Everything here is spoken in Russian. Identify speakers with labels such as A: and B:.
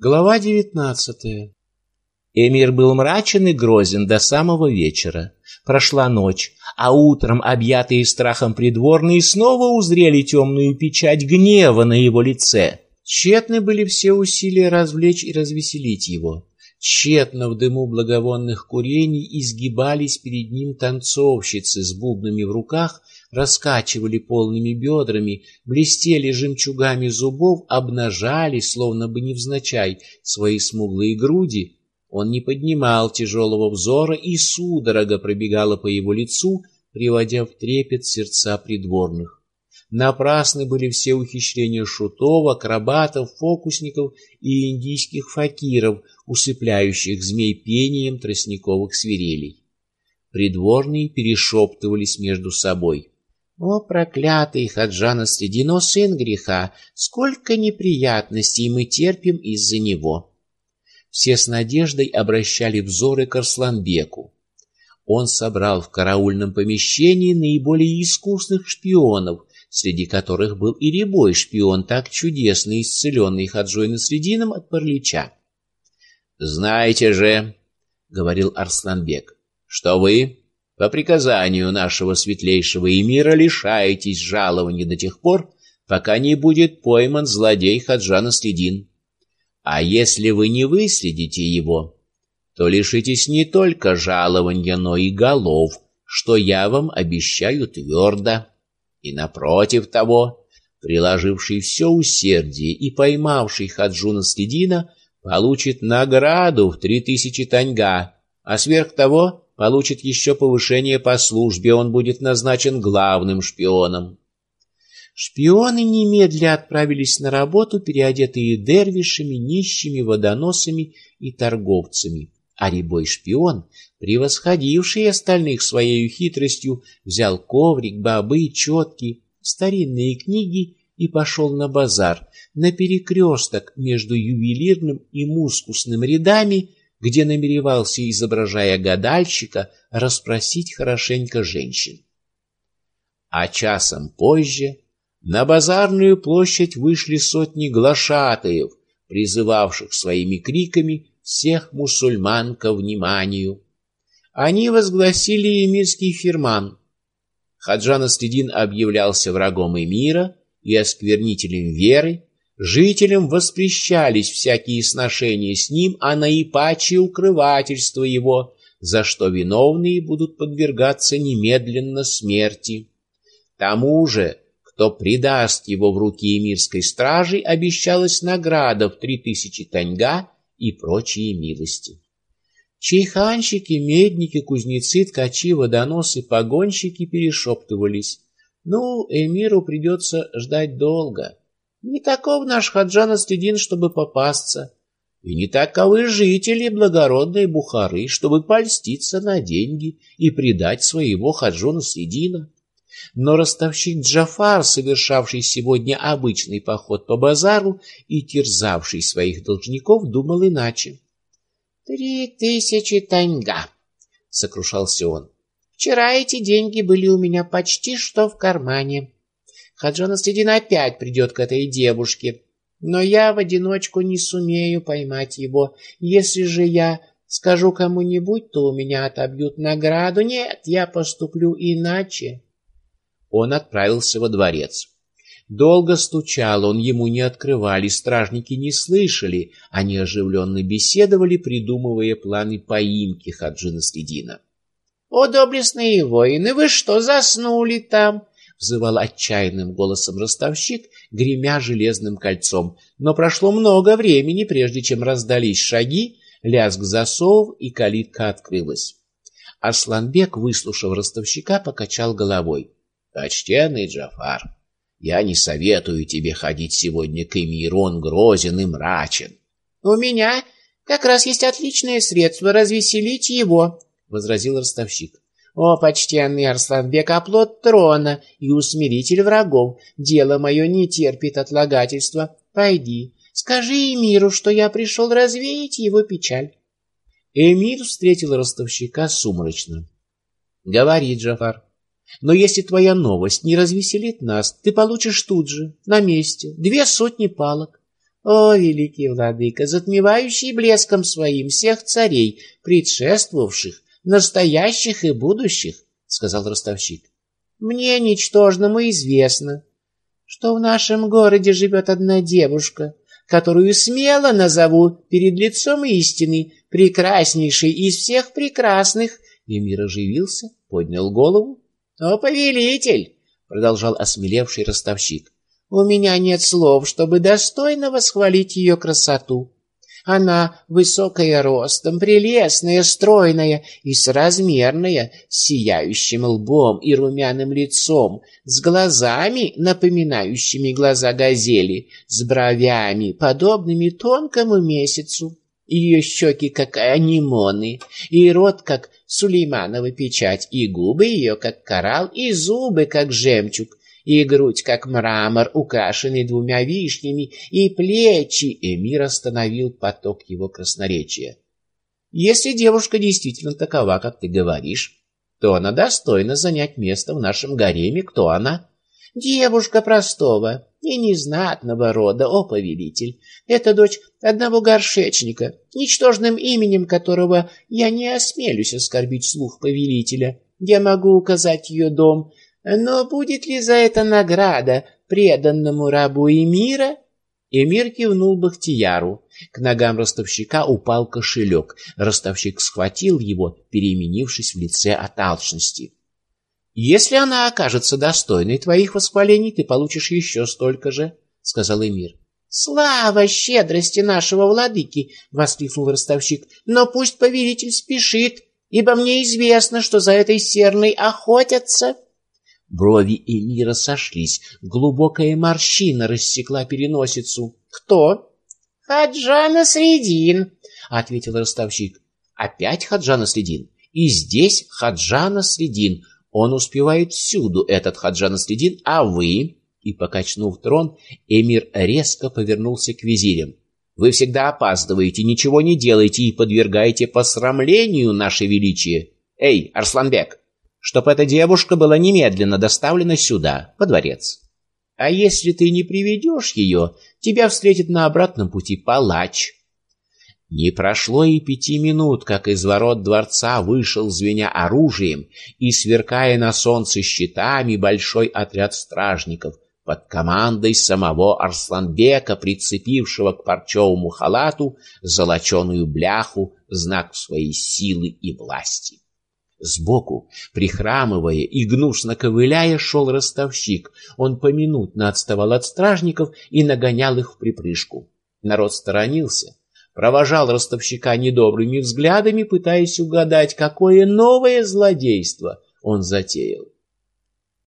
A: Глава девятнадцатая. Эмир был мрачен и грозен до самого вечера. Прошла ночь, а утром объятые страхом придворные снова узрели темную печать гнева на его лице. Тщетны были все усилия развлечь и развеселить его. Тщетно в дыму благовонных курений изгибались перед ним танцовщицы с бубнами в руках раскачивали полными бедрами, блестели жемчугами зубов, обнажали, словно бы невзначай, свои смуглые груди. Он не поднимал тяжелого взора, и судорога пробегала по его лицу, приводя в трепет сердца придворных. Напрасны были все ухищрения шутов, акробатов, фокусников и индийских факиров, усыпляющих змей пением тростниковых свирелей. Придворные перешептывались между собой. О, проклятый Хаджана Средино, сын греха, сколько неприятностей мы терпим из-за него. Все с надеждой обращали взоры к Арсланбеку. Он собрал в караульном помещении наиболее искусных шпионов, среди которых был и рябой шпион, так чудесно исцеленный Хаджой Насредином от паралича. «Знаете же, — говорил Арсланбек, — что вы по приказанию нашего светлейшего эмира лишаетесь жалования до тех пор, пока не будет пойман злодей Хаджан Следин. А если вы не выследите его, то лишитесь не только жалования, но и голов, что я вам обещаю твердо. И напротив того, приложивший все усердие и поймавший Хаджуна Следина, получит награду в три тысячи таньга, а сверх того получит еще повышение по службе, он будет назначен главным шпионом. Шпионы немедля отправились на работу, переодетые дервишами, нищими, водоносами и торговцами. А рябой шпион, превосходивший остальных своей хитростью, взял коврик, бобы, четки, старинные книги и пошел на базар, на перекресток между ювелирным и мускусным рядами, где намеревался, изображая гадальщика, расспросить хорошенько женщин. А часом позже на базарную площадь вышли сотни глашатаев, призывавших своими криками всех мусульман ко вниманию. Они возгласили эмирский фирман. Хаджан Астедин объявлялся врагом эмира и осквернителем веры, Жителям воспрещались всякие сношения с ним, а наипаче укрывательство его, за что виновные будут подвергаться немедленно смерти. Тому же, кто предаст его в руки эмирской стражи, обещалась награда в три тысячи таньга и прочие милости. Чайханщики, медники, кузнецы, ткачи, водоносы, погонщики перешептывались. Ну, эмиру придется ждать долго. Не таков наш Хаджан Астедин, чтобы попасться, и не таковы жители благородной Бухары, чтобы польститься на деньги и предать своего Хаджона Следина. Но ростовщик Джафар, совершавший сегодня обычный поход по базару и терзавший своих должников, думал иначе. «Три тысячи таньга!» — сокрушался он. «Вчера эти деньги были у меня почти что в кармане». Хаджан Астедин опять придет к этой девушке. Но я в одиночку не сумею поймать его. Если же я скажу кому-нибудь, то у меня отобьют награду. Нет, я поступлю иначе. Он отправился во дворец. Долго стучал он, ему не открывали, стражники не слышали. Они оживленно беседовали, придумывая планы поимки Хаджина Следина. «О, доблестные воины, вы что, заснули там?» Взывал отчаянным голосом ростовщик, гремя железным кольцом. Но прошло много времени, прежде чем раздались шаги, лязг засов и калитка открылась. Арсланбек, выслушав ростовщика, покачал головой. «Почтенный Джафар, я не советую тебе ходить сегодня к эмиру, он грозен и мрачен». «У меня как раз есть отличное средство развеселить его», — возразил ростовщик. О, почтенный Арсланбек, оплот трона и усмиритель врагов, дело мое не терпит отлагательства. Пойди, скажи Эмиру, что я пришел развеять его печаль. Эмир встретил ростовщика сумрачно. — Говори, Джафар. Но если твоя новость не развеселит нас, ты получишь тут же, на месте, две сотни палок.
B: — О, великий владыка, затмевающий блеском своим всех царей, предшествовавших, настоящих и будущих, — сказал ростовщик. Мне, ничтожному, известно, что в нашем городе живет одна девушка, которую смело назову перед лицом истины прекраснейшей из всех прекрасных. Эмир оживился, поднял голову. — О, повелитель! — продолжал осмелевший ростовщик. — У меня нет слов, чтобы достойно восхвалить ее красоту. Она высокая ростом, прелестная, стройная и соразмерная, с сияющим лбом и румяным лицом, с глазами, напоминающими глаза газели, с бровями, подобными тонкому месяцу. Ее щеки, как анимоны, и рот, как сулейманова печать, и губы ее, как коралл, и зубы, как жемчуг, и грудь, как мрамор, украшенный двумя вишнями, и плечи. Эмир остановил поток его красноречия. Если девушка действительно такова, как ты говоришь, то она достойна занять место в нашем гареме. Кто она? Девушка простого и незнатного рода, о повелитель. Это дочь одного горшечника, ничтожным именем которого я не осмелюсь оскорбить слух повелителя. Я могу указать ее дом, но будет ли за это награда преданному рабу Эмира? Эмир кивнул Бахтияру. К ногам ростовщика упал кошелек. Ростовщик схватил его, переменившись в лице от алчности. «Если она окажется достойной твоих восхвалений, ты получишь еще столько же», — сказал Эмир. «Слава щедрости нашего владыки!» — воскликнул ростовщик. «Но пусть повелитель спешит, ибо мне известно, что за этой серной охотятся». Брови Эмира сошлись, глубокая морщина рассекла переносицу. «Кто?» «Хаджана Средин», — ответил ростовщик. «Опять Хаджана Средин? И здесь Хаджана Средин. Он успевает всюду, этот Хаджана Средин, а вы...» И, покачнув трон, Эмир резко повернулся к визирям. «Вы всегда опаздываете, ничего не делаете и подвергаете посрамлению наше величие. Эй, Арсланбек, чтоб эта девушка была немедленно доставлена сюда, во дворец. А если ты не приведешь ее, тебя встретит на обратном пути палач. Не прошло и пяти минут, как из ворот дворца вышел, звеня оружием и сверкая на солнце щитами, большой отряд стражников под командой самого Арсланбека, прицепившего к парчевому халату золоченую бляху, знак своей силы и власти. Сбоку, прихрамывая и гнусно ковыляя, шел ростовщик. Он поминутно отставал от стражников и нагонял их в припрыжку. Народ сторонился, провожал ростовщика недобрыми взглядами, пытаясь угадать, какое новое злодейство он затеял.